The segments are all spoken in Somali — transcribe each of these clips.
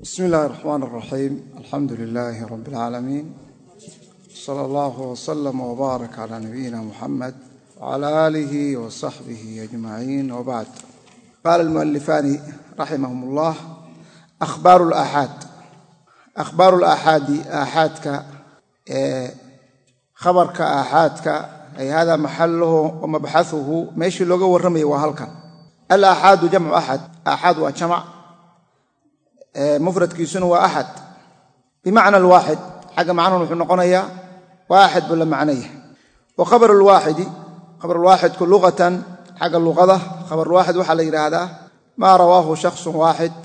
bismi illaahi raxmaan raxiim alxamdu lilaahi rabi alcaalamiin sala allahu wslama wbaarak calaa nabiyina muxamed wcala aalihi wasaxbihi ajmaciin wbacd qaala almualifaani raximahum ullah ahbaaru laaxaad akhbaaru laaxaadi aaxaadka ee khabarka aaxaadka ay hada maxaluhu wa mabxahuhu meeshii looga warramaya waa halkan. Alaaxaadu jamcu axad mufradkiisuna waa axad bimacna alwaaxid xagga macnuhun wuxuu noqonayaa waa buu la macnaya wa khabar lwaaxidi khabarulwaaxidku luqatan xagga luqada khabarulwaaxid waxaa la yidhaahdaa maa rawaahu shaksun waaxid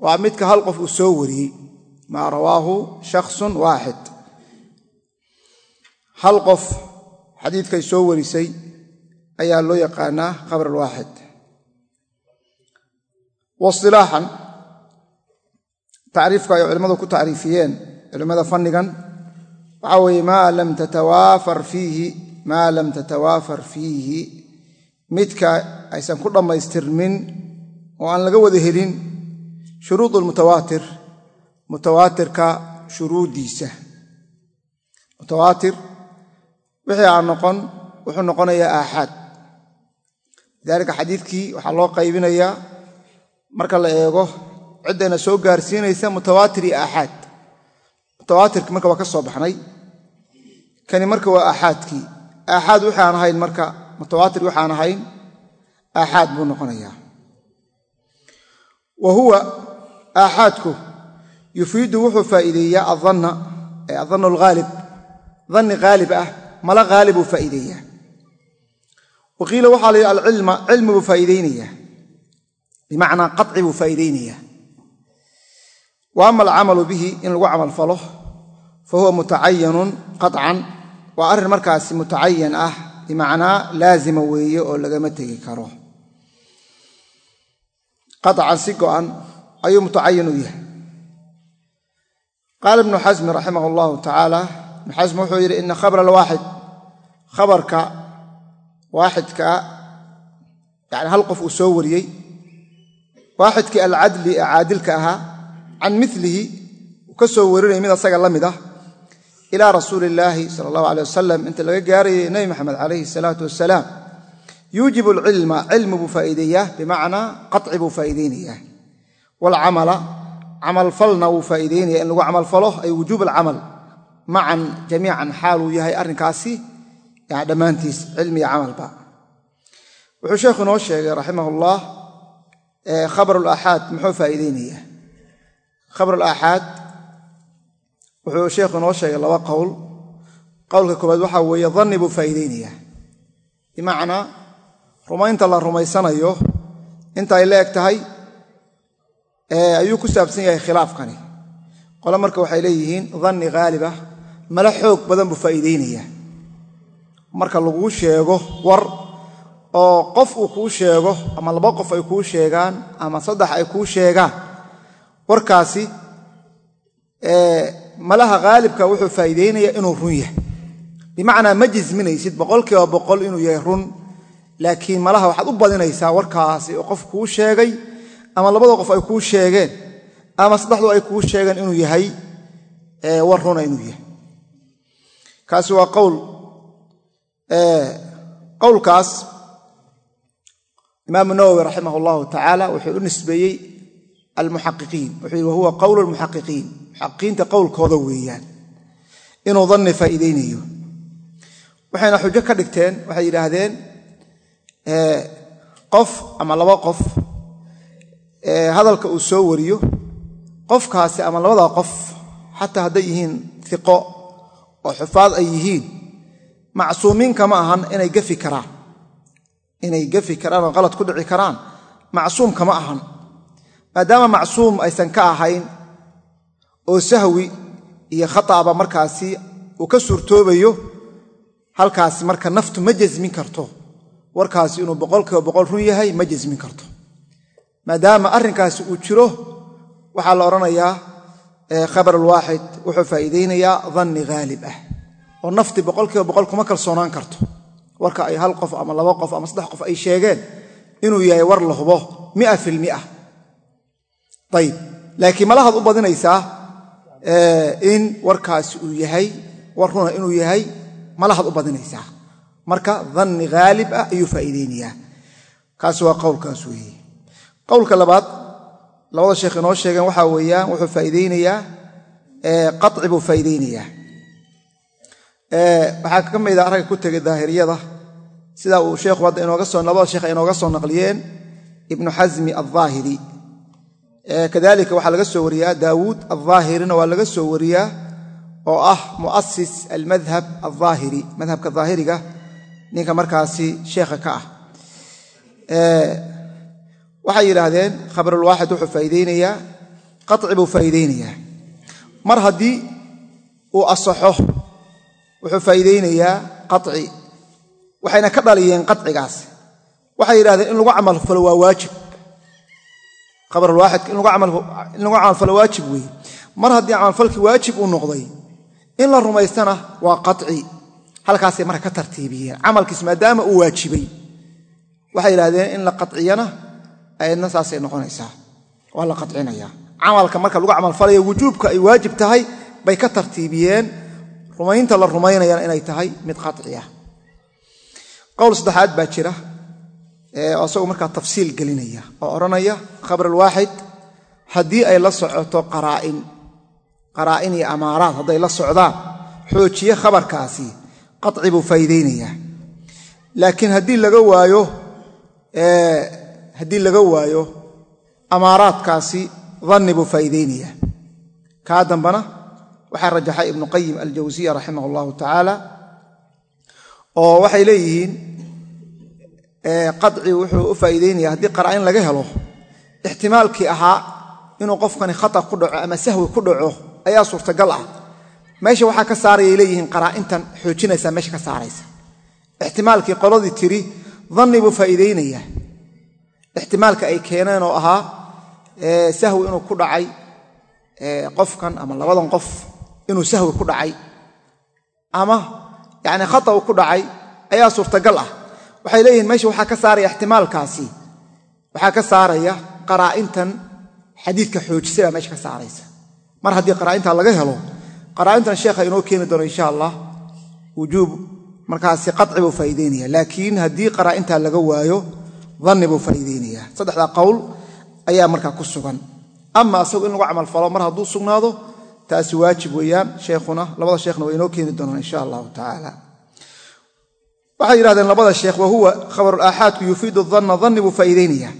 waa midka hal qof uu soo wariyey. Maa rawaahu shaksun waaxid hal qof xadiidkay soo warisay ayaa loo yaqaanaa khabar alwaaxid wasilaaxan tacriifka ay culimmadu ku tacriifiyeen culimmada fannigan waxaa weeye maa lam tatawaafar fiihi midka aysan ku dhammaystirmin oo aan laga wada helin shuruud lmutawaatir mutawaatirka shuruuddiisa. Mutawaatir wixii aan noqon wuxuu noqonayaa aaxaad. Lidaalika xadiidkii waxaa loo qaybinayaa marka la eego ciddayna soo gaarsiinaysa mutawaatir iyo aaxaad. Mutawaatirki marka waa ka soo baxnay kani marka waa aaxaadkii. Aaxaad wixi aan ahayn marka mutawaatir wixi aan ahayn aaxaad buu noqonayaa. Wa huwa aaxaadku yufiidu wuxuu faa'iideeyaa adanna ee adannu alghaalib danni haalib ah mala haalib buu faa'iideeyaa. Wa qiila waxaa la yidhi alcilma cilmi buu faa'iideynayaa. Bimacnaa qaci buu faa'iideynayaa wa ama alcamalu bihi in lagu camal falo fa huwa mutacayanun qaطcan waa arrin markaasi mutacayan ah bimacnaa laazima weeye oo lagama tegi karo. Qaطcan si go'an ayuu mutacayan u yahay. Qaala ibnu xasmi raximah allahu tacaala ibnu xasmi wuxuu yidhi ina khabra alwaaxid khabarka waaxidka yani hal qof uu soo wariyey waaxidkii alcadli ee caadilka ahaa can milihi ka soo warinaya mid asaga la mid ah ilaa rasuuli illaahi sala allahu alay wasalam inta laga gaarayay nebi maxamed calayhi salaatu wasalaam yuujibu alcilma cilmi buu faa'iideeyaa bimacnaa qaci buu faa'iideynayaa waalcamala camalfalna wuu faa'iideynaya in lagu camalfalo ay wujuub alcamal macan jamiican xaaluu yahay arrinkaasi dhammaantiis cilmiya camalba wuxuu sheekhu inoo sheegay raximah ullah khabar alaaxaad muxuu faa'iideynayaa khabar alaaxaad wuxuu sheekhu inoo sheegay laba qowl. Qowlka koobaad waxaa weeye danni buu faa'iideynayaa bimacnaa rumaynta la rumaysanayo inta ay la eg tahay ayuu ku saabsan yahay khilaafkani. Qole marka waxay leeyihiin danni haalib mala xoog badan buu faa'iideynayaa marka laguu sheego war oo qof uu kuu sheego ama laba qof ay kuu sheegaan ama saddex ay kuu sheegaan warkaasi malaha haalibka wuxuu faa'iideynayaa inuu run yahay. Bimacnaa ma jisminaysid boqolkiiba boqol inuu yahay run laakiin malaha waxaad u badinaysaa warkaasi oo qof kuu sheegay ama labada qof ay kuu sheegeen ama saddexdu ay kuu sheegeen inuu yahay war runa inuu yahay. Kaasi waa qowl qowlkaas imaamu nawowi raximah allahu tacaala wuxuu u nisbeeyey almuxaqiqiin wuxuu wahuwa qowl almuxaqiqiin muxaqiqiinta qowlkooda weeyaan inuu danni faa'iideynayo waxayna xujo ka dhigteen waxay yidhaahdeen qof ama laba qof hadalka uu soo wariyo qofkaasi ama labada qof xataa hadday yihiin iqo oo xufaad ay yihiin macsuumiinka ma ahan inay gafi karaan inay gafi karaan oo qalad ku dhici karaan macsuumka ma ahan maadaama macsuum aysan ka ahayn oo sahwi iyo khataaba markaasi uu ka suurtoobayo halkaasi marka naftu ma jasmin karto. Warkaasi inuu boqolkiiba boqol run yahay ma jasmin karto. Maadaama arrinkaasi uu jiro waxaa la odhanayaa khabar alwaaxid wuxuu faa'iideynayaa danni haalib ah oo nafti boqolkiiba boqol kuma kalsoonaan karto. Warka ay hal qof ama laba qof ama saddex qof ay sheegeen inuu yahay war la hubo mia filmia ayib laakiin malahaad u badinaysaa in warkaasi uu yahay war runa inuu yahay malahaad u badinaysaa. Marka danni haalib ah ayuu faa'iideynayaa kaasi waa qowlkaas weeye qowlka labaad labada sheekh inoo sheegeen waxaa weeyaan wuxuu faa'iideynayaa qaci buu faa'iideynayaa waxaa ka mida aragga ku tegay daahiriyada sida uu sheekhu hadda inooga soo labada sheekh ay inooga soo naqliyeen ibnu xasmi aldaahiri kadalika waxaa laga soo wariyaa daawuud aldaahirina waa laga soo wariyaa oo ah mu'asis almadhab aldaahiri madhabka daahiriga ninka markaasi sheekha ka ah. Waxay yidhaahdeen khabarulwaaxid wuxuu faa'iideynayaa qaci buu faa'iideynayaa mar haddii uu asaxo wuxuu faa'iideynayaa qaci waxayna ka dhaliyeen qacigaas waxay yidhahdeen in lagu camalfalo waa waajib khabarulwaaxidka in lagu camalfalo waajib weeye. Mar haddii camalfalkii waajib uu noqday in la rumaystana waa qaci halkaasay marka ka tartiibiyeen. Camalkiis maadaama uu waajibay waxay yidhahdeen in la qaciyana ayadna saasay noqonaysaa. Waa la qacinaya camalka marka lagu camalfalayo wujuubka ay waajib tahay bay ka tartiibiyeen. Rumaynta la rumaynayana inay tahay mid qaci ah. Qowl saddexaad baa jira isagoo markaa tafsiil gelinaya oo odhanaya khabar alwaaxid haddii ay la socoto qaraa'in qaraa'in iyo amaaraad hadday la socdaan xoojiye khabarkaasi qaci buu faa'iideynayaa laakiin haddii laga waayo haddii laga waayo amaaraadkaasi danni buu faa'iideynayaa kaa dambana waxaa rajaxay ibnu qayim aljawsiya raximah allahu tacaala oo waxay leeyihiin qaci wuxuu u faa'iideynaya haddii qaraa'in laga helo. Ixtimaalkii ahaa inuu qofkani khata ku dhaco ama sahwi ku dhaco ayaa suurtagal ah. Meesha waxaa ka saarayay leeyihiin qaraa'intan xoojinaysaa meesha ka saaraysa. Ixtimaalkii qoladii tiri danni buu faa'iideynayaa ixtimaalka ay keeneen oo ahaa sahwi inuu ku dhacay qofkan ama labadan qof inuu sahwi ku dhacay ama yacni khata uu ku dhacay ayaa suurtagal ah waxay leeyihiin meesha waxaa ka saaraya ixtimaalkaasi. Waxaa ka saaraya qaraa'intan xadiidka xoojisay baa meesha ka saaraysa. Mar haddii qaraa'intaa laga helo qaraa'intan sheekha inoo keeni doono insha allah wujuub markaasi qaci buu faa'iideynaya laakiin haddii qaraa'intaa laga waayo danni buu faa'iideynayaa saddexdaa qowl ayaa markaa ku sugan. Ama asagu in lagu camalfalo mar hadduu sugnaado taasi waajib weeyaan sheekhuna labada sheekhna waa inoo keeni doonaan insha allahu tacaala waxay yidhahdeen labada sheekh wa huwa khabarulaaxaadku yufiidu danna danni buu faa'iideynayaa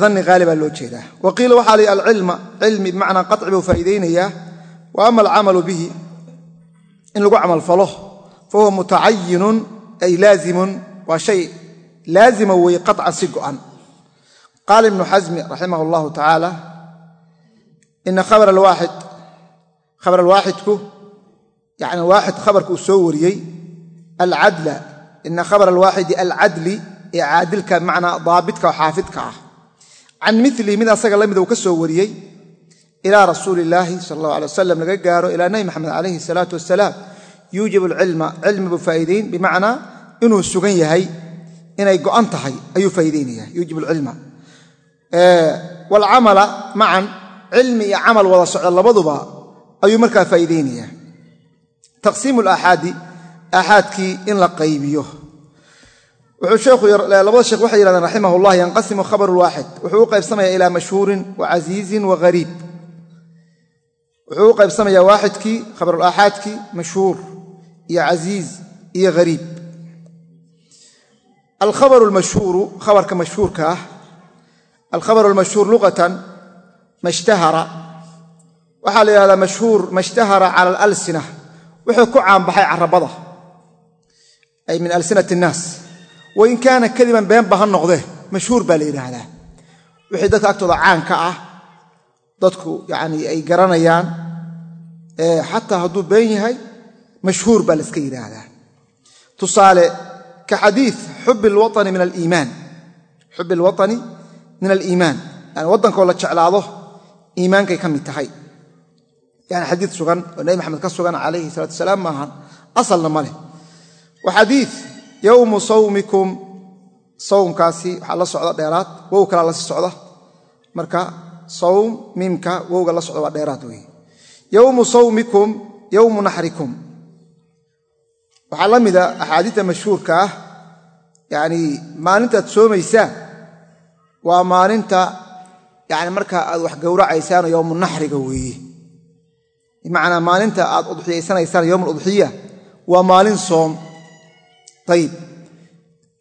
danni haalibaa loo jeedaa. Wa waxaa la alcilma cilmi bimacnaa qaci buu faa'iideynayaa wa ama alcamalu bihi in lagu camalfalo fa huwa mutacayinun ay laazimun waa shay laazima weeye qaطcan si go'an. Qaala ibnu xasmi raximah allahu tacaala ina khabar alwaaxid khabar alwaaxidku yani waaxid khabarka uu soo wariyey alcadla ina khabar alwaaxidi alcadli ee caadilka bimacnaa daabitka oo xaafidka ah can milihi mid asaga la mida uu ka soo wariyey ilaa rasuuli illaahi sala allahu alay wasalam laga gaaro ilaa nebi maxamed calayhi salaatu wasalaam yuujibu alcilma cilmi buu faa'iideyn bimacnaa inuu sugan yahay inay go'an tahay ayuu faa'iideynaya yuujib alcilma waalcamala macan cilmi iyo camal wada socda ayuu markaa faa'iideynaya taqsiimu alaaxaadi aaxaadkii in la qaybiyo. Labada sheekh waxay yihahdeen raximah ullah yanqasimu khabaru lwaaxid wuxuu u qaybsamaya ilaa mashhuurin wa casiizin wa hariib wuxuu u qaybsamayaa waaxidkii khabarulaaxaadkii mashhuur iyo casiiz iyo hariib alkhabaru almashhuuru khabarka mashhuurka ah alkhabaru almashhuur luqatan mashtahara. Waxaa la yidhahdaa mashhuur mashtahara cala alalsina wuxuu ku caanbaxay carabada ay min alsinati innaas wain kaana kadiban beenba ha noqdee mashhuur baa la yidhaahdaa. Wixii dadka agtooda caan ka ah dadku yacnii ay garanayaan xataa hadduu been yahay mashhuur baa la iska yidhaahdaa. Tusaale ka xadiid xubi alwaطani min aliimaan. Xubi alwaطani min aliimaan. Yani waddankoo la jeclaado iimaankay ka mid tahay. Yani xadiid sugan oo nebi maxamed ka sugan calayhi salatu wasalaam asalna ma wa xadiid yowmu sawmikum sawmkaasi waxaa la socda dheeraad wow kalaa la sii socda. Marka sawm miimka wowga la socdo waa dheeraad weeye. Yowmu sawmikum yowmu naxrikum waxaa la mida axaadiista mashhuurka ah yacni maalintaad soomaysaan waa maalinta yani markaa aad wax gowracaysaano yowmu naxriga weeye. Bimacnaa maalinta aad udxiyaysanaysaan yowm aludxiya waa maalin soom ayib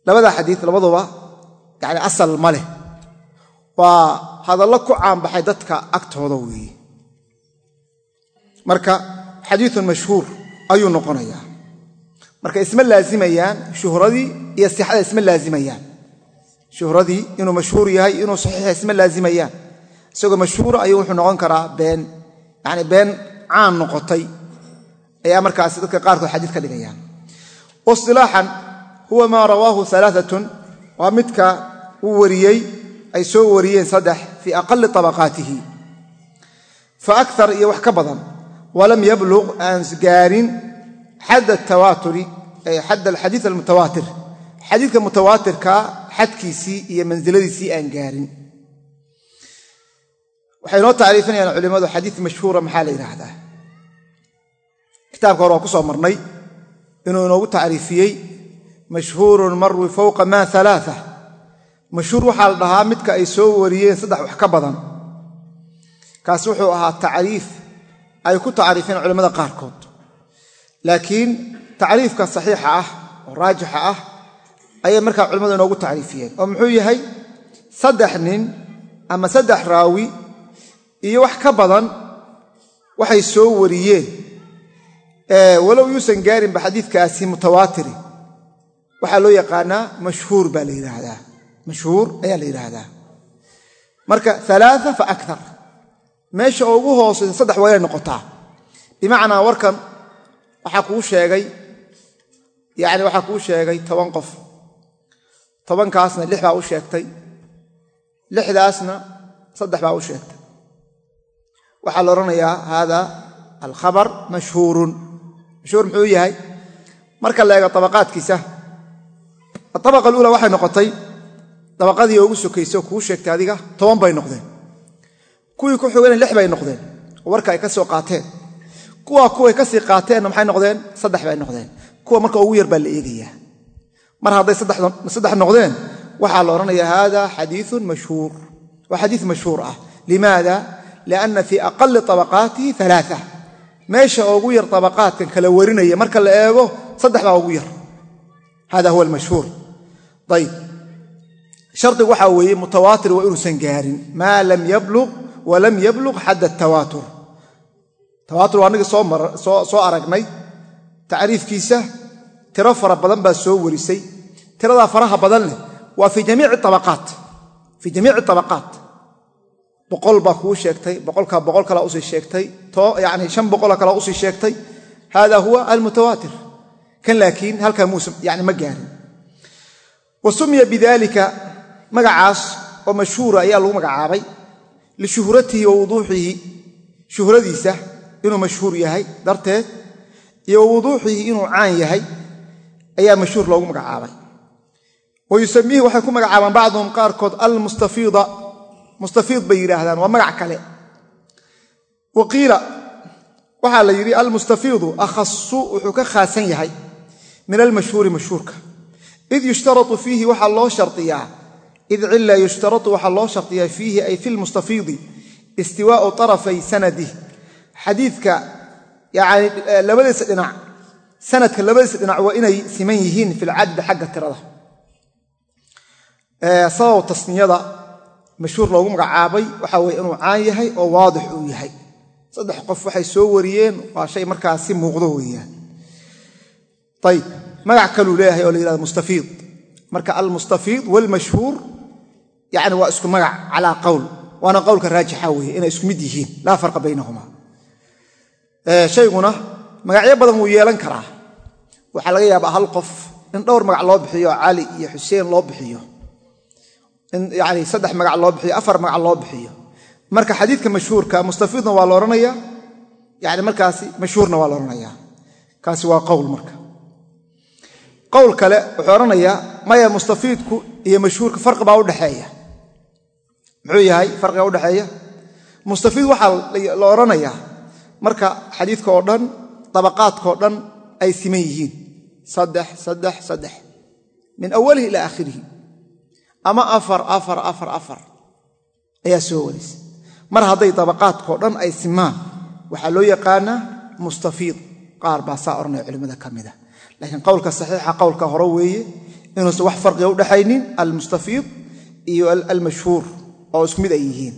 labada xadiid labaduba yani asal ma leh. Waa hadallo ku caanbaxay dadka agtooda weeye marka xadiiun mashhuur ayuu noqonayaa. Marka isma laazimayaan shuhradii iyo sixada isma laazimayaan. Shuhradii inuu mashhuur yahay inuu saxiixa isma laazimayaan. Isagoo mashhuura ayuu wuxuu noqon karaa been. Yani been caan noqotay. Ayaa markaas dadka qaarkood xadiid ka dhigayaan wasilaaxan huwa maa rawaahu alaaatun waa midka uu wariyey ay soo wariyeen saddex fii aqali tabaqaatihi fa akar iyo wax ka badan walam yabluq aan gaarin xad tawaaturi xad alxadiid almutawaatir xadiidka mutawaatirka xadkiisii iyo mansiladiisii aan gaarin. waxay noo tacriifinayaan culimmadu xadiid mashhuura maxaa la yidhaahdaa kitaabka hore waa ku inuu inoogu tacriifiyey mashhuurun marwi fowqa maa alaaa mashhuur waxaa la dhahaa midka ay soo wariyeen saddex wax ka badan. Kaas wuxuu ahaa tacriif ay ku tacriifeen culimmada qaarkood. Laakiin tacriifka saxiixa ah oo raajixa ah ayay markaa culimmadu inoogu tacriifiyeen. Oo muxuu yahay? Saddex nin ama saddex raawi iyo wax ka badan waxay soo wariyeen walow yuusan gaarinba xadiidkaasi mutawaatiri waxaa loo yaqaanaa mashhuur baa la yidhaahdaa mashhuur ayaa la yidhaahdaa marka alaaa fa akar meesha oo ugu hoosaysa saddex waa inay noqotaa. Bimacnaa warkan waxaa kuu sheegay yani waxaa kuu sheegay toban qof. Tobankaasna lix baa u sheegtay. Lixdaasna saddex baa u sheegtay. Waxaa la odhanayaa haada alkhabar mashhuurun mashhuur muxuu yahay? Marka la eego tabaqaadkiisa abaqa aluula waxay noqotay dabaqadii ugu sokayso kuu sheegtay adiga toban bay noqdeen. Kuwii ku xogana lix bay noqdeen. Oo warka ay ka soo qaateen. Kuwa kuway ka sii qaateenna maxay noqdeen? Saddex bay noqdeen. Kuwa marka ugu yar baa la eegayaa mar hadday saddex noqdeen waxaa la odhanaya hada xadiiun mashhuur. Waa xadiis mashhuur ah. Limaada? Lianna fii aqali tabaqaatihi alaaa meesha ugu yar tabaqaadkan kala warinaya marka la eego saddex baa ugu yar. Hada huwa almashhuur. Ayb shardigu waxaa weeye mutawaatir waa inuusan gaarin. Maa lam yabluq walam yabluq xadd tawaatur tawaatur waa anagii soo aragnay. Tacriifkiisa tiro fara badan baa soo warisay. Tiradaa faraha badan leh waa fii jamiici tabaqaat. Boqol baa kuu sheegtay boqolkaa boqol kalaa u sii sheegtay kalaa u sii sheegtay hada huwa almutawaatir. Kan laakiin halkaa yani ma gaarin. Wa bidalika magacaas oo mashhuura ayaa lagu magacaabay lishuhratihi wa wuduuxihi inuu mashhuur yahay darteed iyo wa wuduuxihi inuu caan yahay ayaa mashhuur loogu magacaabay. Wa yusamiihi waxay ku magacaabaan bacduhum qaarkood almustafiida. Mustafiid bay yidhaahdaan waa magac kale wa qiila waxaa la yidhi almustafiidu akhasu wuxuu ka khaasan yahay min almashhuuri mashhuurka. Id yushtarau fiihi waxaa loo shariyaa id cila yushtarau waxaa loo shardiyaa fiihi ay fi lmustafiidi istiwaau arafay sanadih xadiidka yani labadiisa dhinac sanadka labadiisa dhinac waa inay siman yihiin fi lcaddi xagga tirada. Sabab tasniyada mashhuur loogu magacaabay waxaa weye inuu caan yahay oo waadix uu yahay saddex qof waxay soo wariyeen waa shay markaas si muuqdo weeyaan. Ayib magac kaluu leeyahay oo la yihahdo mustafiid. Marka almustafiid walmashhuur yani waa isku magac calaa qowl waana qowlka raajixa weeye inay isku mid yihiin laa farqa baynahuma shayguna magacyo badan wuu yeelan karaa. Waxaa laga yaabaa hal qof in dhowr magac loo bixiyo cali iyo xuseen loo bixiyo. In yani saddex magac loo bixiyo afar magac loo bixiyo marka xadiidka mashhuurka mustafiidna waa la odhanaya yani markaasi mashhuurna waa la odhanaya kaasi waa qowl marka. Qowl kale wuxuu odhanayaa maya mustafiidku iyo mashhuurka farqi baa udhexeeya muxuu yahay farqiga udhexeeya mustafiid waxaa la odhanayaa marka xadiidka oo dhan dabaqaadkaoo dhan ay siman yihiin. Saddex saddex saddex. Min awalihi ilaa aakhirihi. Ama afar afar afar afar ayaa soo waraysa mar hadday dabaqaadkao dhan ay simaan waxaa loo yaqaanaa mustafiid. Qaar baa saa odhanaya culimmada ka mida laakiin qowlka saxiixa qowlka hore weeye inuusan wax farqiga udhexaynin almustafiid iyo almashhuur oo isku mid ay yihiin.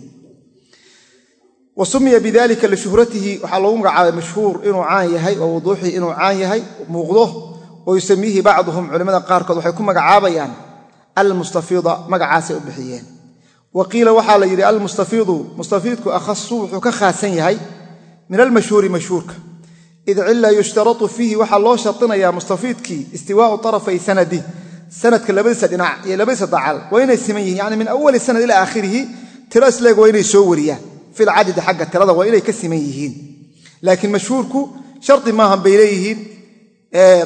Wa sumiya bidalika lishuhratihi waxaa loogu magacaabay mashhuur inuu caan yahay oo wuduuxii inuu caan yahay muuqdo oo yusamiihi bacduhum culimmada qaarkood waxay ku magacaabayaan almustafiida magacaasay u bixiyeen wa qiila waxaa la yidhi almustafiidu mustafiidku akhasu wuxuu ka khaasan yahay min almashhuuri mashhuurka. Id cila yushtaratu fiihi waxaa loo shardinayaa mustafiidkii istiwaau tarafay sanadi sanadka labadiisa dhinac iyo labadiisa dacal waa inay siman yihiin yani min awali sanad ilaa aakhirihi tiro isleeg waa inay soo wariyaan. Filcadadi xagga tirada waa inay ka siman yihiin. Laakiin mashhuurku shardi maahan bay leeyihiin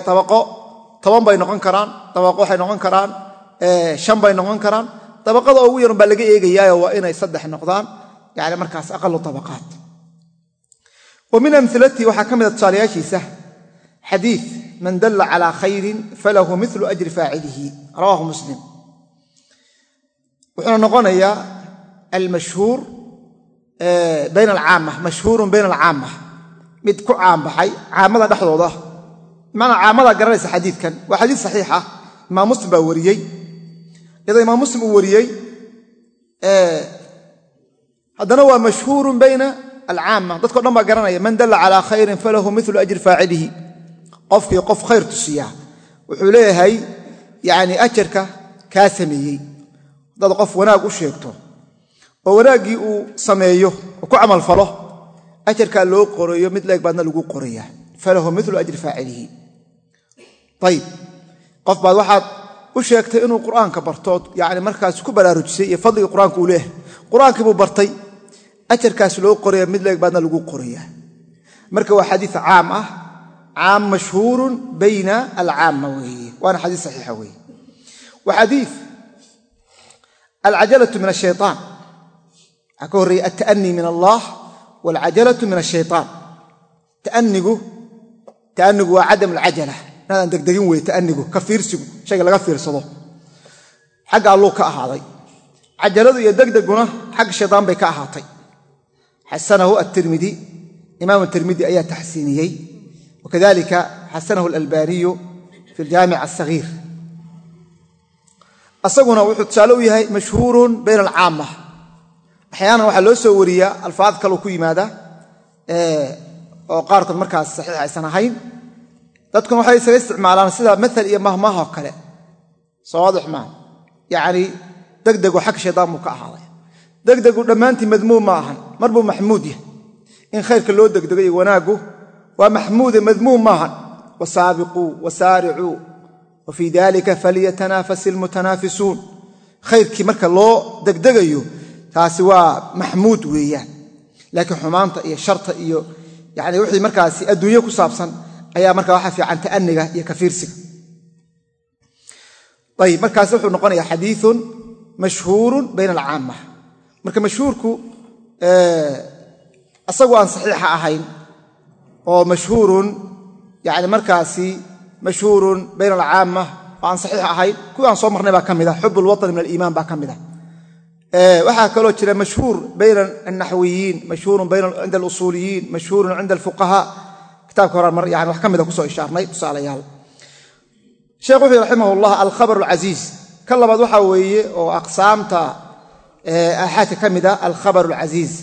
abaqo toban bay karaan dabaqada ugu yarun baa laga eegayaayo waa inay saddex noqdaan yani markaas aqalu abaqaat wa min amilatihi waxaa ka mida tusaalayaashiisa xadii man dalla calaa khayrin falahu milu ajri faacilihi rawaahu muslim. Wuxuuna noqonayaa almashhuur bayn alcaama mashhuurun bayn alcaama mid ku caanbaxay caamada dhexdooda. Maanaa caamadaa garanaysa xadiidkan. Waa xadiid saxiix ah. Imaam muslim baa wariyey iyadoo imaam muslim uu wariyey haddana waa mashhuurun bayna alcaama dadko dhan baa garanaya man dalla calaa khayrin falahu milu ajri faacilihi qofkii qof khayr tusiyaa. Wuxuu leeyahay yani ajarka kaa sameeyey. Haddaad qof wanaag u sheegto oo wanaaggii uu sameeyo oo ku camalfalo ajarkaa loo qorayo mid leeg baadna lagu qorayaa. Falahu milu ajri faacilihi ayib qof baad waxaad u sheegtay inuu qur'aanka bartood yani markaas ku baraarujisay iyo fadligii qur'aanka uu leeyahay. Qur'aankii buu bartay ajarkaas loo qoraya mid leeg baadna lagu qorayaa. Marka waa xadiid caam ah caam mashhuurun bayna alcaama weeye. Waana xadiid saxiixa weeye. Wa xadiid alcajalatu min ashayطaan waxaa ka horreeya alta'anii min allah walcajalatu min ashayطaan ta'anigu ta'anigu waa cadam alcajala inaadaan degdegin weye ta'anigu ka fiirsigu shayga laga fiirsado. Xagga alluu ka ahaaday. Cajaladu iyo degdeguna xagga shaytaan bay ka ahaatay. Xasanahu atirmidi imaam tirmidi ayaa taxsiiniyey wakadalika xasanahu alalbaniyu fi aljaamic asagiir asaguna wuxuu tusaale u yahay mashhuurun bayna alcaama axyaanan waxaa loo soo wariyaa alfaad kaloo ku yimaada oo qaarkood markaas saxiix aysan ahayn dadkuna waxay isaga isticmaalaan sida maal iyo mahmaahoo kale. Soo waadix maa yacni degdegu xag shaydaan buu ka ahaaday. Degdegu dhammaantii madmuum ma ahan. Mar buu maxmuud yahay. In khayrka loo degdego iyo wanaaggu waa maxmuude madmuum maahan wasaabiquu wasaaricuu wa fii dalika falyatanafasi almutanaafisuun khayrkii marka loo degdegayo taasi waa maxmuud weeyaan. Laakiin xumaanta iyo sharta iyo yani wixii markaasi adduunye ku saabsan ayaa marka waxaa fiican ta'aniga iyo kafiirsiga ayib markaas wuxuu noqonayaa xadiiun mashhuurun bayna alcaama marka mashhuurku asagoo aan saxiixa ahayn oo mashhuurun yani markaasi mashhuurun bayna alcaama oo aan saxiix ahayn kuwii aan soo marnay baa ka mid ah xub lwaطni min aliimaan baa ka mid ah waxaa kaloo jira mashhuur bayna alnaxwiyiin mashhuurun cinda alusuuliyiin mashhuurun cinda alfuqahaa kitaabka hore yani wax ka mida ku soo ishaarnay tusaalayaal. Sheekh wuxuu raximah llah alkhabar alcasiiz ka labaad waxaa weeye oo aqsaamta aaxaadka ka mida alkhabar alcasiiz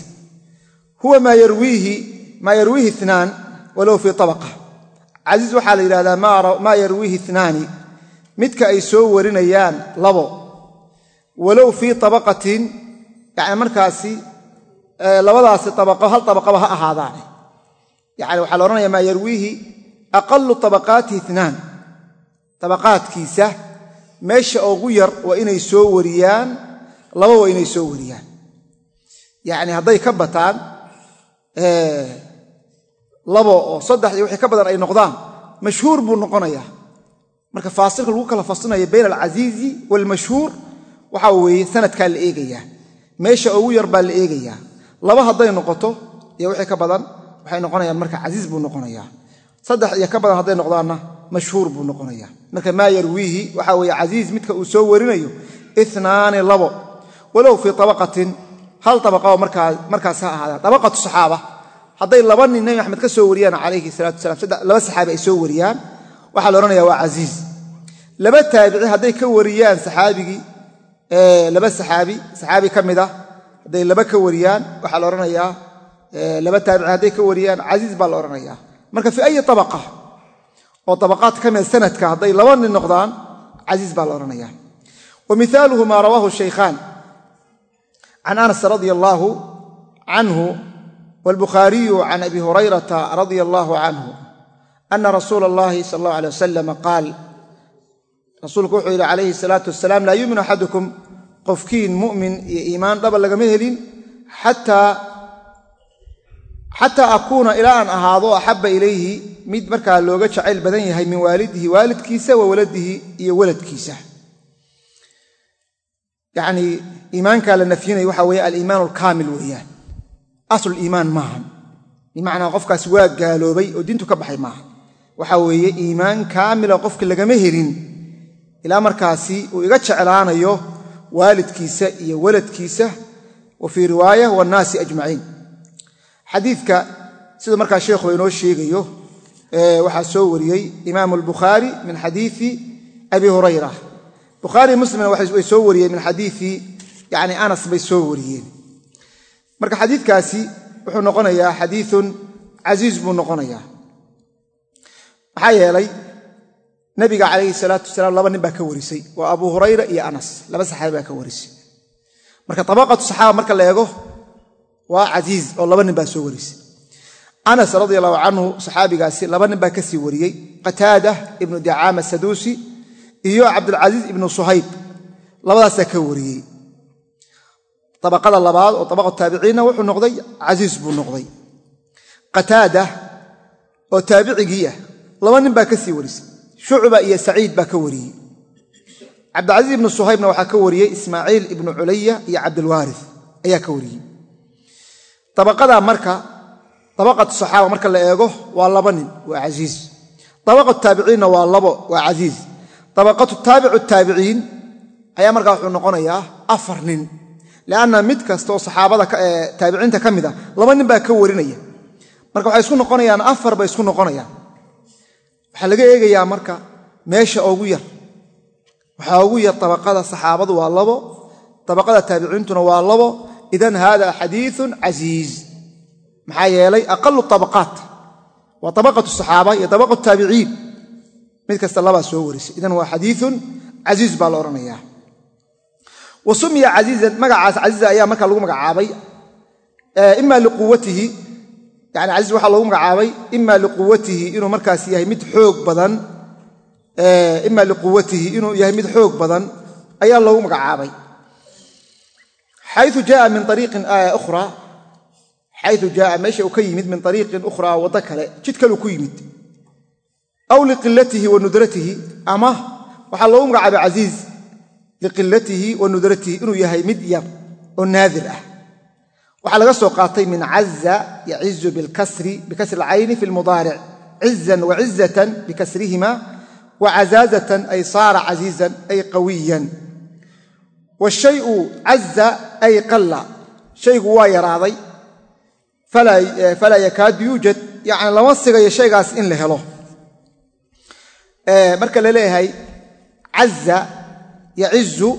huwa maa yarwiihi inaan walow fii abaqa casiiz waxaa la yidhahdaa maa yarwiihi inaani midka ay soo warinayaan labo. Walow fii abaqatin yani markaasi labadaasi abaqo hal abaqaba ha ahaadaane yani waxaa la odhanaya maa yarwiihi aqalu abaqaati inaan abaqaadkiisa meesha ugu yar waa inay soo wariyaan laba waa inay soo wariyaan. Yani hadday ka bataan labo oo saddex iyo wixii ka badan ay noqdaan mashhuur buu noqonayaa. Marka faasilka lagu kala faslinayo bayna alcasiizi waalmashhuur waxaa weeye sanadkaa la eegayaa. Meesha ugu yar la eegayaa. Laba hadday noqoto iyo wixii ka badan waxay noqonayaan marka casiiz buu noqonayaa. Saddex iyo ka badan hadday noqdaanna mashhuur buu noqonayaa. Marka maa yarwiihi waxaa weeye casiiz midka uu soo warinayo inaani labo. Walow fii tabaqatin hal tabaqao markaas ha ahaadaan. Tabaqatu saxaaba hadday laba nin nebi maxamed ka soo wariyaan calayhi salaatu wasalaam laba saxaabi ay soo wariyaan waxaa la odhanaya waa casiiz. Laba taabici hadday ka wariyaan saxaabigii laba saxaabi saxaabi ka mid ah hadday laba ka wariyaan waxaa la odhanayaa Eh, laba taabici hadday ka wariyaan casiiz baa la odhanaya marka fii ayi abaqa oo abaqaad ka mid sanadka hadday laba nin noqdaan casiiz baa la odhanaya wa maa rawaahu shaykhaan can anas radia allaahu canhu wاlbukhaariyu can abi hurayrata radia allaahu canhu ana rasuula allahi sal allah alay wasalam qaal rasuulku wuxuu yidhi calayhi salaatu wasalaam laa yuuminu axadukum qofkiin mu'min iyo iimaan dhaba lagama helin xataa akuuna ilaa aan ahaado axabba ilayhi mid markaa looga jacayl badan yahay min waalidihi waalidkiisa wa waladihi iyo waladkiisa. Yacnii iimaankaa la nafyinaya waxaa weeye aliimaan alkaamil weeyaan. Asluliimaan maahan. Bimacnaa qofkaasi waa gaaloobay oo diintu ka baxay maaha waxaa weeye iimaan kaamila qofki lagama helin ilaa markaasi uu iga jeclaanayo waalidkiisa iyo waladkiisa wa fii riwaaya waannaasi ajmaciin xadiidka sida markaa sheekhu inoo sheegayo waxaa soo wariyey imaamu albukhaari min xadiii abi hurayra. Bukhaari muslimna way soo wariyeen min xadiii yani anas bay soo wariyeen. Marka xadiidkaasi wuxuu noqonayaa xadiiun casiiz buu noqonayaa. Maxaa yeelay nabiga calayhi salaatu wasalaam laba nin baa ka warisay waa abu hurayra iyo anas laba saxaabi baa ka warisay. Marka tabaqatu saxaaba marka la eego waa casiiz oo laba nin baa soo warisay anas radi allahu canhu saxaabigaasi laba nin baa ka sii wariyey. Qataada ibnu dicaama saduusi iyo cabdulcasiiz ibnu suhayb labadaasaa ka wariyey. Abaqada labaad oo abaqatu taabiciinna wuxuu noqday casiiz buu noqday. Qataada oo taabicigii ah laba nin baa ka sii warisay shucba iyo saciid baa ka wariyey. Cabdilcasiiz ibnu suhaybna waxaa ka wariyey ismaaciil ibnu culaya iyo cabdilwaari ayaa ka wariyey abaqadaa marka abaqatu saxaaba marka la eego waa laba nin waa casiiz abaqatu taabiciinna waa labo waa casiiz abaqatu taabicu taabiciin ayaa markaa wuxuu noqonayaa afar nin. Lianna mid kasta oo saxaabada taabiciinta ka mid a laba nin baa ka warinaya. Marka waxay isku noqonayaan afar bay isku noqonayaan. Waxaa laga eegayaa marka meesha ugu yar. Waxaa ugu yar abaqada saxaabadu waa labo abaqada taabiciintuna waa labo idan hada xadiiun casiiz maxaa yeelay aqalu abaqaat waa abaqatu saxaaba iyo abaqatu taabiciin mid kasta labaa soo warisay. Idan waa xadiiun casiiz baa la odhanayaa wa sumiya casiizan magacaas casiiza ayaa markaa lagu magacaabay. Ima liquwatihi yani casiiz waxaa loogu magacaabay ima liquwatihi inuu markaas yahay mid xoog badan. Ima liquwatihi inuu yahay mid xoog badan ayaa loogu magacaabay xayu jaaa min ariiqin ukhra xayu jaaa meesha uu ka yimid min ariiqin ukhraa waddo kale jid kaleu ku yimid aw liqilatihi wa nudratihi ama waxaa loogu magacaabay casiiz liqilatihi wa nudratihi inuu yahay mid yar oo naadir ah waxaa laga soo qaatay min caza yacizu bikasri alcayni fi lmudaaric cizan wa cizatan bikasrihima wa cazaazatan ay saara casiizan ay qawiyan washayu caza ay qalla. Shaygu waa yaraaday. Falaa yakaadu yuujad yani lama sigayo shaygaas in la helo. Marka la leeyahay caza yacizu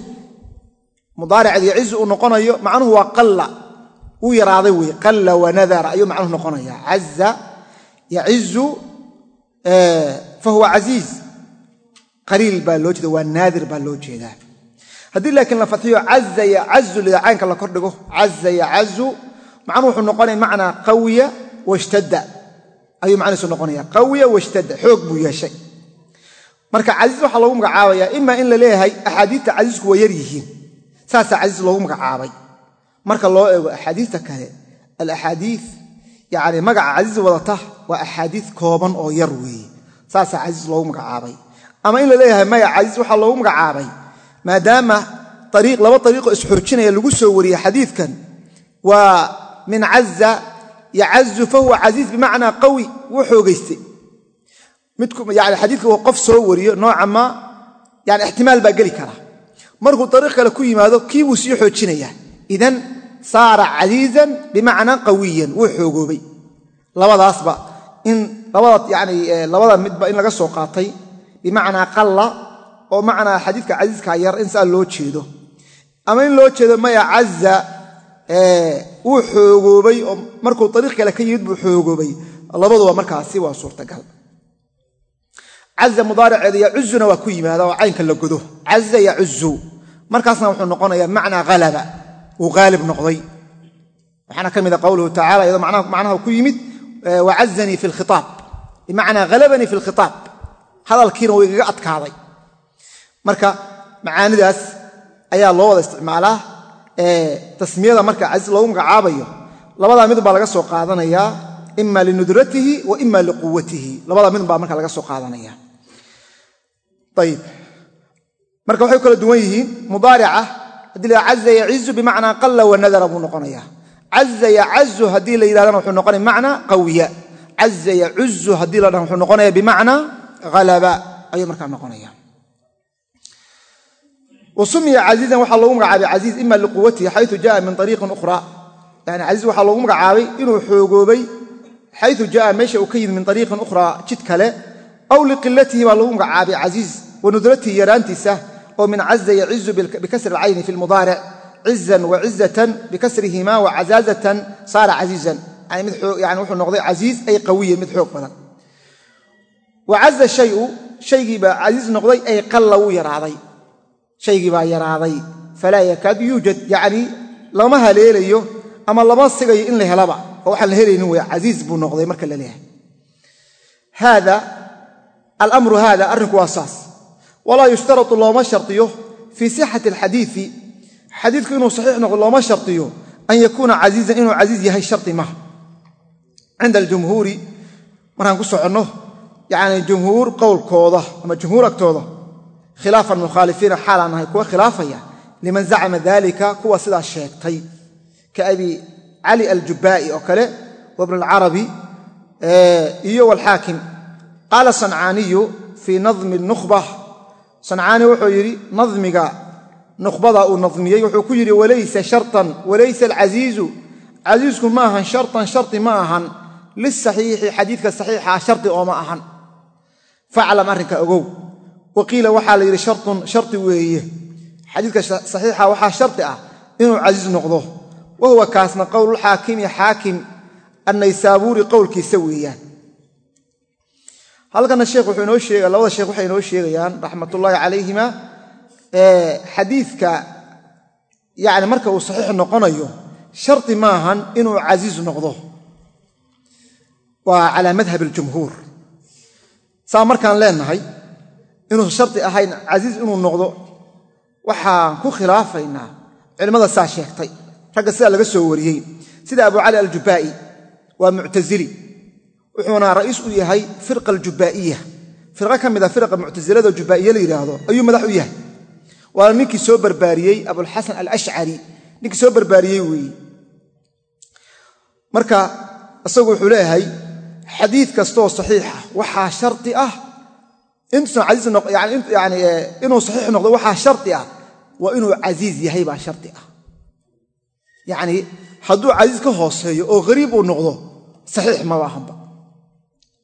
mudaariceed yacizu uu noqonayo macnuhu waa qalla. Wuu yaraaday wey qalla wanadara ayuu macnuhu noqonaya caza yacizu fahuwa casiiz qaliil baa loo jeeda waa naadir baa loo jeedaa haddii laakiin la fadxiyo caza yacazu lidacaynka la kordhigo. Caza yacazu macnuhu wuxuu noqonaya macnaa qawiya washtadda. Ayuu macnihiisu noqonaya qawiya washtadda xoog buu yeeshay. Marka casiiz waxaa loogu magacaabaya ima in la leeyahay axaadiista casiisku waa yar yihiin. Saasaa casiis loogu magacaabay. Marka loo eego axaadiista kale alaxaadii yani magaca casiis wadata waa axaadiis kooban oo yar weeye. Saasaa casiis loogu magacaabay. Ama in la leeyahay maya casiis waxaa loogu magacaabay maadaama laba ariiqoo isxurjinaya lagu soo wariyey xadiidkan waa min caza yacazu fahuwa casiiz bimacnaa qawi wuu xoogaystay yani xadiidka uu qof soo wariyo nooca ma yani ixtimaal baa geli kara. Markuu ariiq kale ku yimaado kii buu sii xoojinayaa idan saara casiizan bimacnaa qawiyan wuu xoogoobay labadaasba in labada midba in laga soo qaatay bimacnaa qalla oo macnaa xadiidka casiiska yar in saa loo jeedo. Ama in loo jeedo maya caza wuu xoogoobay oo markuu ariiq kale ka yimid buu xoogoobay labaduba markaasi waa suurtagal. Caza mudaariceeda yacuzuna waa ku yimaada oo caynka la godo. Caza yacuzu markaasna wuxuu noqonayaa macnaa halaba uu haalib noqday. Waxaana ka mida qowluhu tacala iyadoo macnaha ku yimid wacazanii fi lkhitaab bimacnaa halabanii fi lkhitaab hadalkiina wuu igaga adkaaday marka macaanidaas ayaa loo wada isticmaalaa tasmiyada marka casiis loogu magacaabayo labadaa midun baa laga soo qaadanayaa ima linudratihi wa ima liquwatihi. Labadaa midun baa marka laga soo qaadanaya. Ayib marka waxay kala duwan yihiin mudaarica haddii la caza yacizu bimacnaa qalla wanadara buu noqonaya caza yacazu haddii la yidhahdana wuxuu noqonaya bimacnaa qawiya. Caza yacuzu haddii la dhaha wuxuu noqonaya bimacnaa halaba ayuu markaa noqonaya wasumiya casiizan waxaa loogu magacaabay casiiz ima liquwatihi xayu jaa min ariiqin ukhra yani casiiz waxaa loogu magacaabay inuu xoogoobay xayu jaa meesha uu min ariiqin ukhraa jid kale. Aw liqilatihi baa loogu magacaabay casiiz wa nudratihi yaraantiisa oo min caza yacizu bikasri alcayni fi lmudaaric cizan wa cizatan bikasrihima wa cazaazatan saara casiizan yani wuxuu noqday casiiz ay qawiyan mid xoog badan. Wa caza shayu shaygiibaa casiiz noqday ay qalla yaraaday shaygii baa yaraaday. Falaa yakaadu yuujad yacnii lama haleelayo ama lama sigayo in la helaba. Oo waxaan la helaynin wey casiiz buu noqday marka la leeyahay. Haada alamru haada arrinku waa saas. Walaa yushtaratu looma shardiyo fii sixati alxadiidi xadiidku inuu saxiix noqdo looma shardiyo an yakuuna casiizan inuu casiiz yahay shardi maha cinda aljumhuuri markaan ku soconno yacni jumhuur qowlkooda ama jumhuur agtooda khilaafan mukhaalifiina xaalaan nahay kuwa khilaafaya liman zacama dalika kuwa sidaa sheegtay. Ka abi cali aljubaa'i oo kale wabn alcarabi iyo walxaakim qaala sancaaniyu fii nadmi nukhba sancaani wuxuu yidhi nadmiga nukhbada uu nadmiyey wuxuu ku yidhi walaysa shartan walaysa alcasiizu casiisku ma ahan shartan shardi ma ahan. Lisaxiixi xadiidka saxiixaa shardi ooma ahan. Faclam arrinka ogow waqiila waxaa la yidhi shartun shardi weeye. Xadiidka saxiixa waxaa shardi ah inuu casiiz noqdo. Wa huwa kaasna qowlulxaakimi xaakim annaysaabuuri qowlkiisa weeyaan. Halkana sheekh wuxuu inoo sheega labada sheekh waxay inoo sheegayaan raxmatullaahi calayhima xadiidka yani marka uu saxiix noqonayo shardi maahan inuu casiiz noqdo. Waa calaa madhab aljumhuur. Saa markaan leenahay inuu shardi ahayn casiiz inuu noqdo waxaan ku khilaafaynaa. Culimmada saa sheegtay ragga sidaa laga soo wariyey. Sida abu cali aljubaa'i waa muctasili wuxuuna ra'iis u yahay firqa aljubaa'iya firqa ka mida firqa muctasilada jubaa'iye la yidhaahdo ayuu madax u yahay. Waana ninkii soo barbaariyey abulxasan alashcari ninkii soo barbaariyey weeye. Marka isagu wuxuu leeyahay xadiid kastooo saxiixa waxaa shardi ah inuu saxiix noqdo waxaa shardi ah. Waa inuu casiiz yahay baa shardi ah. Yacnii hadduu casiiz ka hooseeyo oo hariib uu noqdo saxiix maba ahanba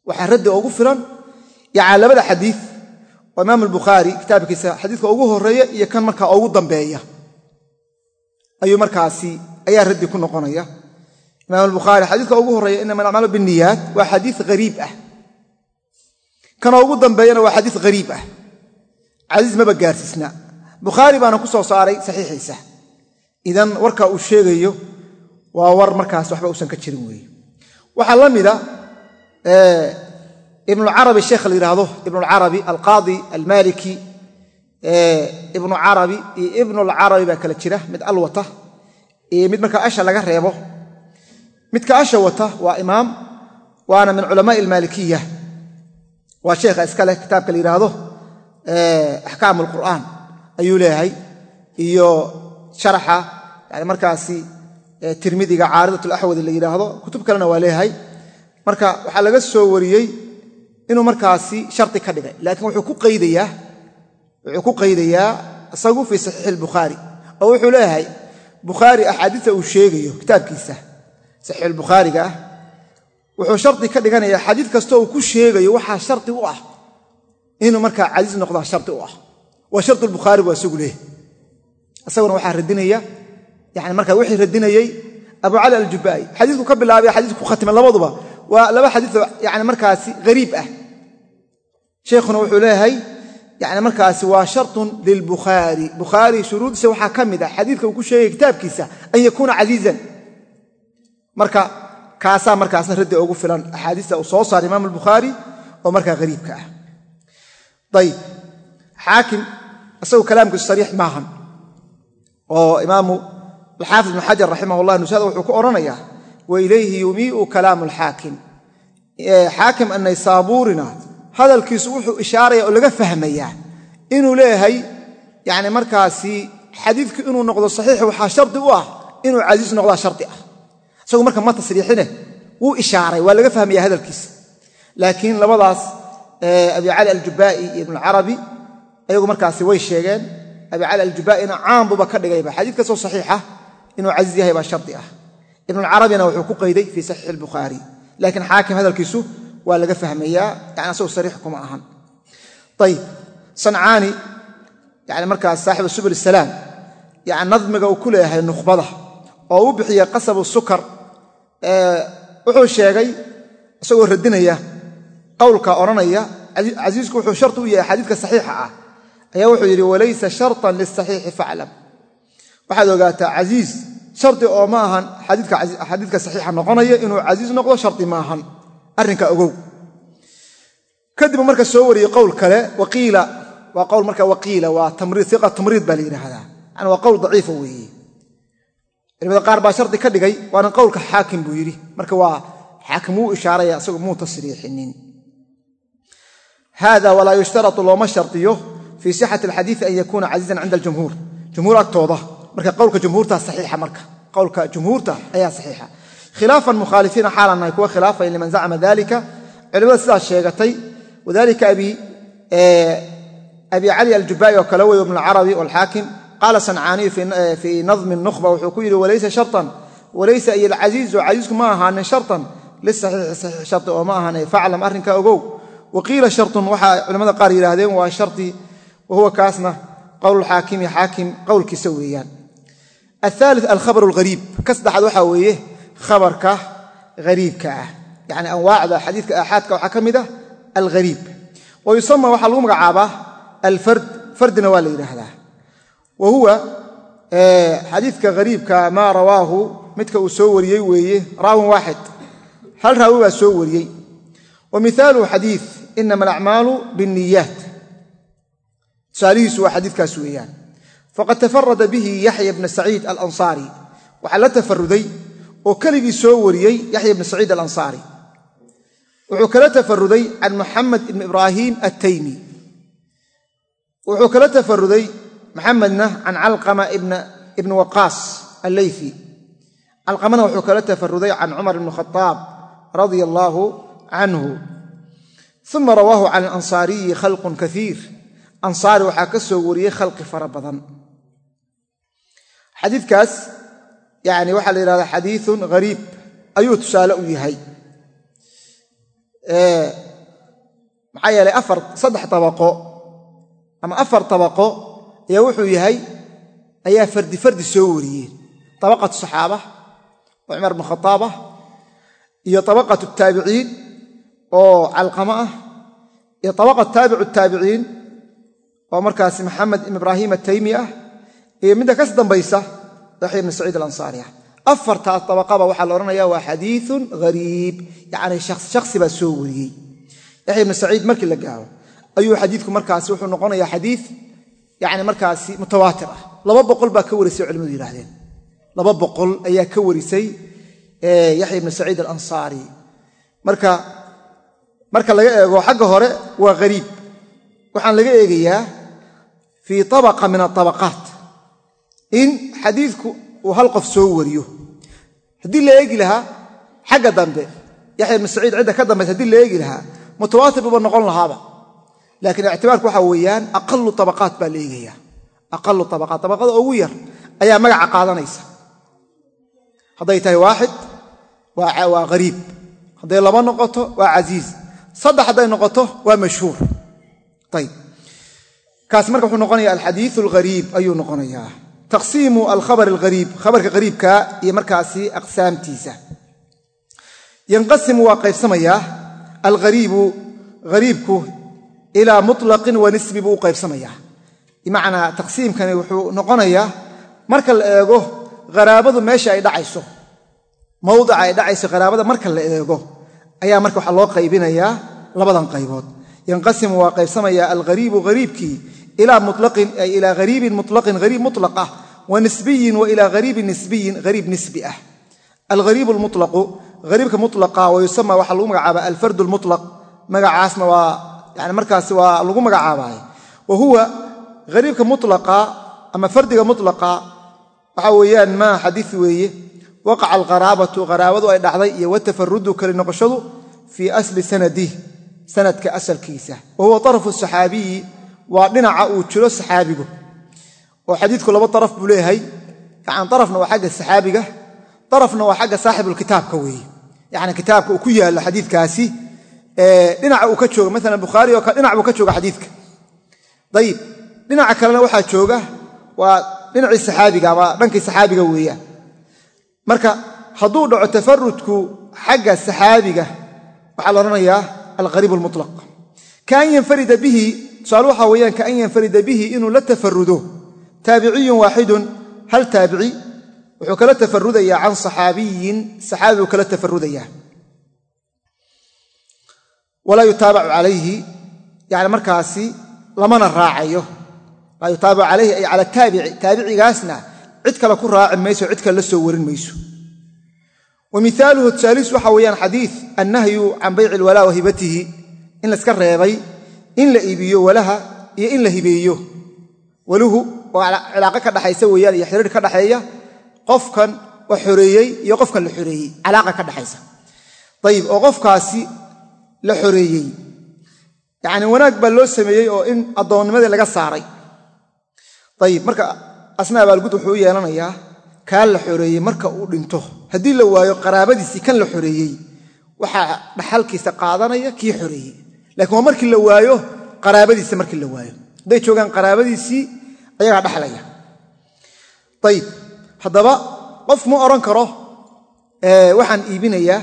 waxaa raddi ugu filan yani labada xadiid oo imaam albukhaari kitaabkiisa xadiidka ugu horreeya iyo kan markaa ugu dambeeya ayuu markaasi ayaa raddi ku noqonaya. Imaam albukhaari xadiidka ugu horreeya inama alacmaalu binniyaat waa xadiid hariib ah kana ugu dambeeyana waa xadiid hariib ah. Casiiz maba gaarsiisna. Bukhaari baana ku soo saaray saxiixiisa. Idan warka uu sheegayo waa war markaas waxba uusan ka jirin weeye waxaa la mida ibnucarabi sheekha la yidhaahdo ibnucarabi alqaadi almaliki ibnu iyo ibnulcarabi baa kala jira mid al wata iyo mid markaa asha laga reebo. Midka asha wata waa imaam waana min culamaai almaalikiya waa sheekha iska leh kitaabka la yidhaahdo axkaam alqur'aan ayuu leeyahay iyo sharaxa yani markaasi tirmidiga caaridat laxwadi la yidhaahdo kutub kalena waa leeyahay. Marka waxaa laga soo wariyey inuu markaasi shardi ka dhigay laakiin wuxuu ku qaydayaa isagu fii saxiixi albukhaari oo wuxuu leeyahay bukhaari axaadiista uu sheegayo kitaabkiisa saxiixulbukhaariga ah wuxuu shardi ka dhiganayaa xadiid kastoo uu ku sheegayo waxaa shardi u ah. Inuu markaa casiiz noqdaa shardi u ah. Waa shardulbukhaari buu isagu leeyahay isaguna waxaa radinaya yani markaa wixii radinayey abu cali aljubaa'i xadiisku ka bilaabay xadiisku ku khatimay labaduba. Waa laba xadiioo yani markaasi hariib ah. Sheikhuna wuxuu leeyahay yani markaasi waa shartun lilbukhaari bukhaari shuruudiisa waxaa ka mid ah xadiidka uu ku sheegay kitaabkiisa an yakuuna casiizan marka kaasaa markaasna raddi ugu filan axaadiista uu soo saaray imaam albukhaari oo markaa hariibka ah. Ayib xaakim isagu kalaamkiisu sariix maahan oo imaamu alxaafid ibn xajar raximah llah nusada wuxuu ku odhanayaa wa ilayhi yumii'u kalaamu alxaakim. Xaakim annaysaabuurina hadalkiisu wuxuu ishaaraya oo laga fahmayaa inuu leeyahay yani markaasi xadiidku inuu noqdo saxiix waxaa shardi u ah inuu casiis noqdaa shardi ah isagu marka ma tasriixine wuu ishaaray waa laga fahmaya hadalkiisa laakiin labadaas abi cali aljubaa'i iyo ibnucarabi ayagu markaasi way sheegeen abi cali aljubaa'ina caambuba ka dhigayba xadiid saxiixa inuu casiiz yahay baa shardi ah. Ibnucarabina wuxuu ku qayday fii saxiixi albukhaari laakiin xaakim hadalkiisu waa laga fahmayaa yani asagoo sariix kuma ahan. Ayib sancaani yani markaas saaxibu subul salaam yani nadmiga uu ku leeyahay nukhbada oo u bixiya qasabu sukar wuxuu sheegay isagoo radinaya qowlka odhanaya casiisku wuxuu shari u yahay xadiidka saxiixa ah. Ayaa wuxuu yidhi walaysa shartan lisaxiixi faclam waxaad ogaataa casiis shardi oo ma ahan xadiidka saxiixa noqonaya inuu casiis noqdo shardi maahan arrinka ogow. Kadib marka soo wariyey qowl kale waqiila waa qowl marka waqiila waa tamriid iqa tamriid baa la yidhaahdaa. Yani waa qowl daciifa weeye culimada qaar baa shardi ka dhigay waana qowlka xaakim buu yidhi. Marka waa xaakim wuu ishaaraya isagu muu tasriixinin hada walaa yushtarau looma shardiyo fii sixati alxadiii an yakuuna casiizan cinda aljumhuur. Jumhuur agtooda. Marka qowlka jumhuurta saxiixa marka. Qowlka jumhuurta ayaa saxiixa. Khilaafan mukhaalifiina xaalan kuwa khilaafaya liman zacma dalika culimada sidaas sheegatay wadalika abi cali aljubaa'i oo kale wey ibn alcarabi walxaakim qaala sancaaniyu fii nadmi nukhba wuxuu ku yidhi walaysa shartan walaysa iyo alcasiizu casiisku ma ahaanin shartan lisaxiixi oo ma ahaane faclam arrinka ogow waqiila shartun waxaa culamada qaar yidhaahdeen waa sharti wahuwa kaasna qowlulxaakimi xaakim qowlkiisa weeyaan athaalit alkhabar alghariib ka saddexaad waxaa weeye khabarka hariibka ah yacni anwaacda xadiidka aaxaadka waxaa ka mid ah alghariib wa yusama waxaa lagu magacaabaa alfard fardina waa la yidhaahdaa wa huwa xadiidka hariibka maa rawaahu midka uu soo wariyey weeye raawin waaxid. Hal raawi baa soo wariyey. Wa mihaaluhu xadiid inama alacmaalu biاnniyaat tusaalihiisu waa xadiidkaas weeyaan. Faqad tafarada bihi yaxya bna saciid alansaari. Waxaa la tafaruday oo keligii soo wariyey yaxya bna saciid alansaari. Wuxuu kala tafaruday can muxamed ibni ibraahim attaymi maxamedna can calqama ibni waqaas alleyfi calqamana wuxuu kala tafaruday can cumar ibni khadaab radia allaahu canhu. Uma rawaahu can alansaariyi khalqun kaiir ansaari waxaa ka soo wariyey khalqi fara badan. Xadiidkaas yani waxaa la yidhahdaa xadiiun hariib ayuu tusaale u yahay. Maxaa yeelay afar saddex tabaqo ama afar tabaqo ayaa wuxuu yahay ayaa fardi fardi soo wariyeen tabaqatu saxaaba oo cumar bn khadaab ah iyo tabaqatu taabiciin oo calqamo ah iyo tabaqatu taabicu taabiciin oo markaasi maxamed ibn ibraahim ataymi ah iyo midda kas dambaysa yaxya ibn saciid alansaari ah. Afartaas tabaqaba waxaa la odhanaya waa xadiiun hariib yacni shakhsi baa soo wariyey. Yaxya ibn saciid markii la gaaro yani markaasi mutawaatir ah. Laba boqol baa ka warisay culimadu yidhahdeen laba boqol ayaa ka warisay yaxya ibn saciid alansaari. Marka marka laga eego xagga hore waa hariib waxaan laga eegayaa fii tabaqa min atabaqaat in xadiidku uu hal qof soo wariyo. Haddii la eegi lahaa xagga dambe yaxya ibnu saciid cidda ka dambaysa haddii la eegi lahaa mutawaatir buuba noqon lahaaba laakiin ictibaarku waxa weeyaan aqalu tabaqaat baa la eegaya aqalu tabaqaat tabaqada ugu yar ayaa magaca qaadanaysa. Hadday tahay waaxid waa qariib hadday laba noqoto waa casiiz. Saddex hadday noqoto waa mashhuur. Ayb kaas marka wuxuu noqonaya alxadiiu alghariib ayuu noqonayaa. Taqsiimu alkhabar alghariib khabarka qariibka iyo markaasi aqsaamtiisa. Yanqasimu ilaa mutlaqin wa nisbi buu u qaybsamayaa. Bimacnaa taqsiimkani wuxuu noqonayaa marka la eego qaraabadu meesha ay dhacayso mawdica ay dhacayso qaraabada marka la eego ayaa marka waxaa loo qaybinayaa labadan qaybood. Yanqasimu waa qaybsamayaa alghariibu hariibkii ilaa mulaqin ay ilaa hariibin mutlaqin hariib mutlaq ah wa nisbiyin wa ilaa hariibin nisbiyin hariib nisbi ah. Alghariibu lmutlaqu hariibka mulaqa wa yusama waxaa lagu magacaaba alfardu lmutlaq magacaasna waa yani markaasi waa lagu magacaabay. Wa huwa hariibka mulaqa ama fardiga mulaqa waxa weeyaan maa xadiis weeye. Waqaca alqaraabatu qaraabadu ay dhacday iyo watafarudu kali noqoshadu fii asli sanadih sanadka asalkiisa. Wa huwa arafu saxaabiyi waa dhinaca uu jiro saxaabigu. Oo xadiidku laba araf buu leeyahay. Yani arafna waa xagga saxaabiga arafna waa xagga saaxibulkitaabka weeye. Yani kitaabka uu ku yaallo xadiidkaasi dhinaca uu ka jooga maala bukhaari oo kale dhinac buu ka jooga xadiidka. Ayib dhinaca kalena waxaa jooga waa dhinacii saxaabiga ama dhankii saxaabiga weeyaan marka hadduu dhaco tafarudku xagga saxaabiga waxaa la odhanayaa alqariib almutlaq. Kaan yanfarida bihi tusaale waxaa weeyaan kaan yanfarida bihi inuu la tafarudo taabiciyun waaxidun hal taabici wuxuu kala tafarudayaa can saxaabiyin saxaabi buu kala tafarudayaa walaa yutaabacu calayhi yani markaasi lamana raacayo. Laa yutaabacu calayhi ay cala taabici taabicigaasna cid kale ku raaci mayso cid kale la soo warin mayso. Wa miaaluhu tusaalihiis waxa weeyaan xadiid annahyu can bayci ilwalaa wa hibatihi in layska reebay in la iibiyo walaha iyo in la hibeeyo. Waluhu oo cilaaqo ka dhaxaysa weeyaan iyo xiriir ka dhaxeeya qofkan oo xoreeyey iyo qofkan la xoreeyey calaaqa ka dhaxaysa. Ayib oo qofkaasi la xoreeyey. Yacni wanaag baa loo sameeyey oo in addoonnimadii laga saaray. Ayib marka asna abaalgud wuxuu u yeelanayaa kaa la xoreeyey marka uu dhinto. Haddii la waayo qaraabadiisii kan la xoreeyey waxaa dhaxalkiisa qaadanaya kii xoreeyey. Lakiin waa markii la waayo qaraabadiisa markii la waayo. Hadday joogaan qaraabadiisii ayagaa dhaxlaya. Ayib haddaba qof ma odhan karo waxaan iibinayaa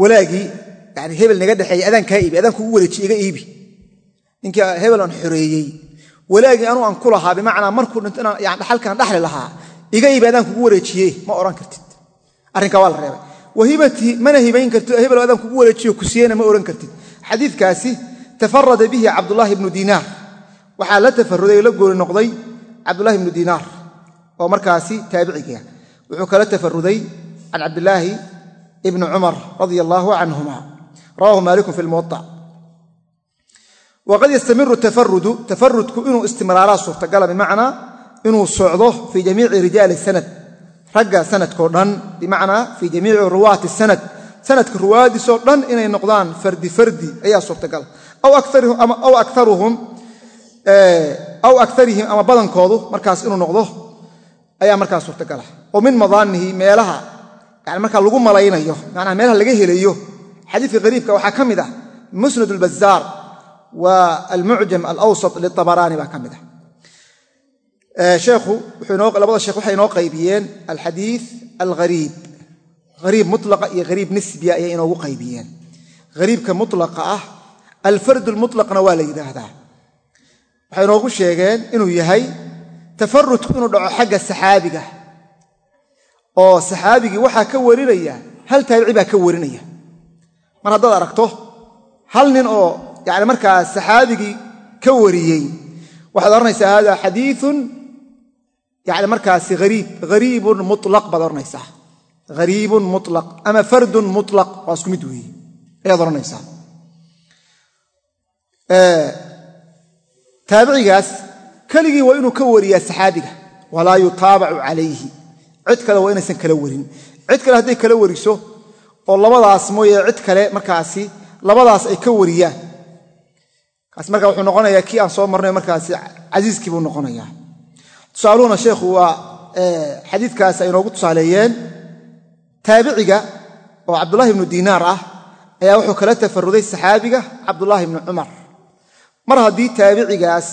walaagii yani hebel naga dhexeeyey adaan kaa iibi adaan kugu wareejiye iga iibi. Ninkii hebel aan xoreeyey walaagii anuu aan ku lahaa bimacnaa markuu dhinto inaan dhaxalkaan dhaxli lahaa iga iibi adaan kugu wareejiye ma odhan kartid. Arrinkaa waa la reebay. Wahibatii mana hibayn kartid hebel adaan kugu wareejiyo kusiyena ma odhan kartid. Xadiidkaasi tafarada bihi cabdulaahi ibnu diinaar waxaa la tafaruday la gooli noqday cabdulahi ibnu diinaar oo markaasi taabiciga wuxuu kala tafaruday can cabdilaahi ibni cumar radia allaahu canhuma rawahu maalikun fi lmuwaطa waqad yastamiru tafarudu tafarudku inuu istimraaraa suurtagala bimacnaa inuu socdo fii jamiici rijaali sanad ragga sanadkao dhan bimacnaa fii jamiici ruwaati sanad. Sanadka ruwaadiisoo dhan inay noqdaan fardi fardi ayaa suurtagala aw akarihim ama badankoodu markaas inuu noqdo ayaa markaas suurtagala. Oo min madaanihi meelaha yani markaa lagu malaynayo manaa meelaha laga helayo xadiidka qariibka waxaa ka mid ah musnad albazaar wa almucjam alawsat liabaraani baa ka mid ah. Labada sheekh waxay inoo qaybiyeen alxadiid alghariib hariib mulaqa iyo hariib nisbiya ayay inoogu qaybiyeen. Hariibka mulaqa ah alfard lmutlaqna waa la yidhaahdaa. Waxay inoogu sheegeen inuu yahay tafarudku inuu dhaco xagga saxaabiga. Oo saxaabigii waxaa ka warinaya hal taabici baa ka warinaya mar haddaad aragto hal nin oo yani markaa saxaabigii ka wariyey waxaad odhanaysaa hada xadiiun yani markaasi ariib hariibun mulaq baad odhanaysaa. Hariibun mulaq ama fardun mulaq waa isku mid weeye ayaad odhanaysaa. Taabicigaas keligii waa inuu ka wariyaa saxaabiga. Walaa yutaabacu calayhi. Cid kale waa inaysan kala warin. Cid kale hadday kala wariso oo labadaas mooye cid kale markaasi labadaas ay ka wariyaan kaas marka wuxuu noqonayaa kii aan soo marnay markaasi casiiskii buu noqonayaa. Tusaaluhuna sheekhu waa xadiidkaas ay inoogu tusaaleeyeen. Taabiciga oo cabdullahi ibnu diinaar ah ayaa wuxuu kala tafaruday saxaabiga cabdullaahi ibnu cumar. Mar haddii taabicigaas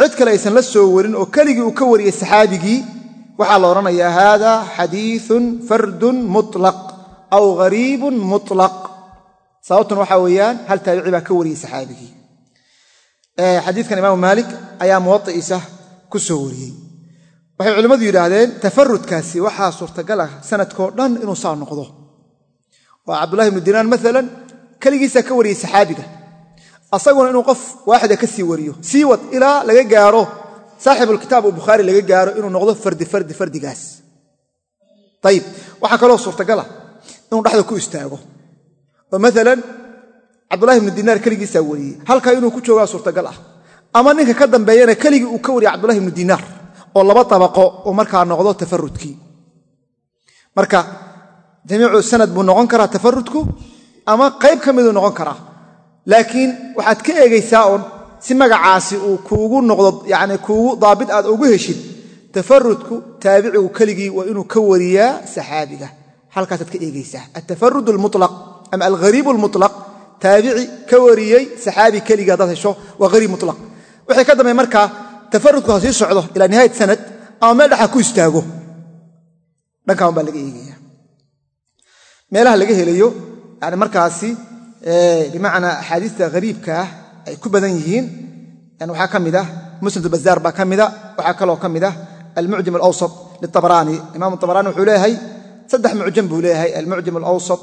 cid kale aysan la soo warin oo keligii uu ka wariyey saxaabigii waxaa la odhanayaa haada xadiiun fardun mutlaq aw ghariibun mutlaq. Sababtuna waxaa weeyaan hal taabici baa ka wariyey saxaabigii. Xadiidkan imaamu maalik ayaa muwaiisa ku soo wariyey. Waxay culimmadu yidhaahdeen tafarudkaasi waxaa suurtagal ah sanadkao dhan inuu saa noqdo. Oo cabdullahi ibnu diinaar maalan keligiisaa ka wariyey saxaabiga. Asaguna inuu qof waaxida ka sii wariyo sii wad ilaa laga gaaro saaxibulkitaab u bukhaari laga gaaro inuu noqdo fardi fardi fardigaas. Waxaa kaloo suurtagala inuu dhexda ku istaago. Oo maalan cabdullahi ibnu diinaar keligiisaa wariyey halkaa inuu ku joogaa suurtagal ah. Ama ninka ka dambeeyana keligii uu ka wariyay cabdullahi ibnu diinaar oo laba tabaqo uu markaa noqdo tafarudkii marka jamiicu sanad buu noqon karaa tafarudku ama qayb ka miduu noqon karaa. Laakiin waxaad ka eegaysaa oon si magacaasi uu kuugu noqdo yani kuugu daabit aad ugu heshid tafarudku taabicigu keligii waa inuu ka wariyaa saxaabiga halkaasaad ka eegaysaa. Atafarud almutlaq ama alghariib almutlaq taabici ka wariyey saxaabi keligii haddaad hesho waa hariib mutlaq. Wixii ka dambeey markaa tafarudku sii socdo ilaa nihayat sanad ama meel dhexa ku istaago dhankaan baa laga eegaya meelaha laga helayo yani markaasi bimacnaa axaadiista hariibka ah ay ku badan yihiin waxaa ka mid ah musnad bazaar baa ka mida waxaa kaloo ka mid ah almucjam alawsat liabraani imam abraani wuxuu leeyahay saddex mucjam buu leeyahay almucjam alawsat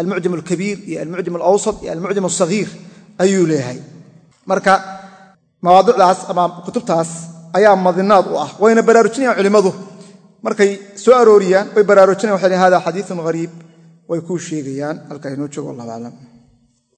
almucjam alkabiir iyo almucjam alawsat iyo almucjam alsagiir ayuu leeyahay. Marka mawaadicdaas ama kutubtaas ayaa madinaad u ah wayna baraarujinayaan culimmadu. Markay soo arooriyaan way baraarujinayan waxay hada xadiiun hariib way kuu sheegayaan halkaa inoo joogo wallahu aclam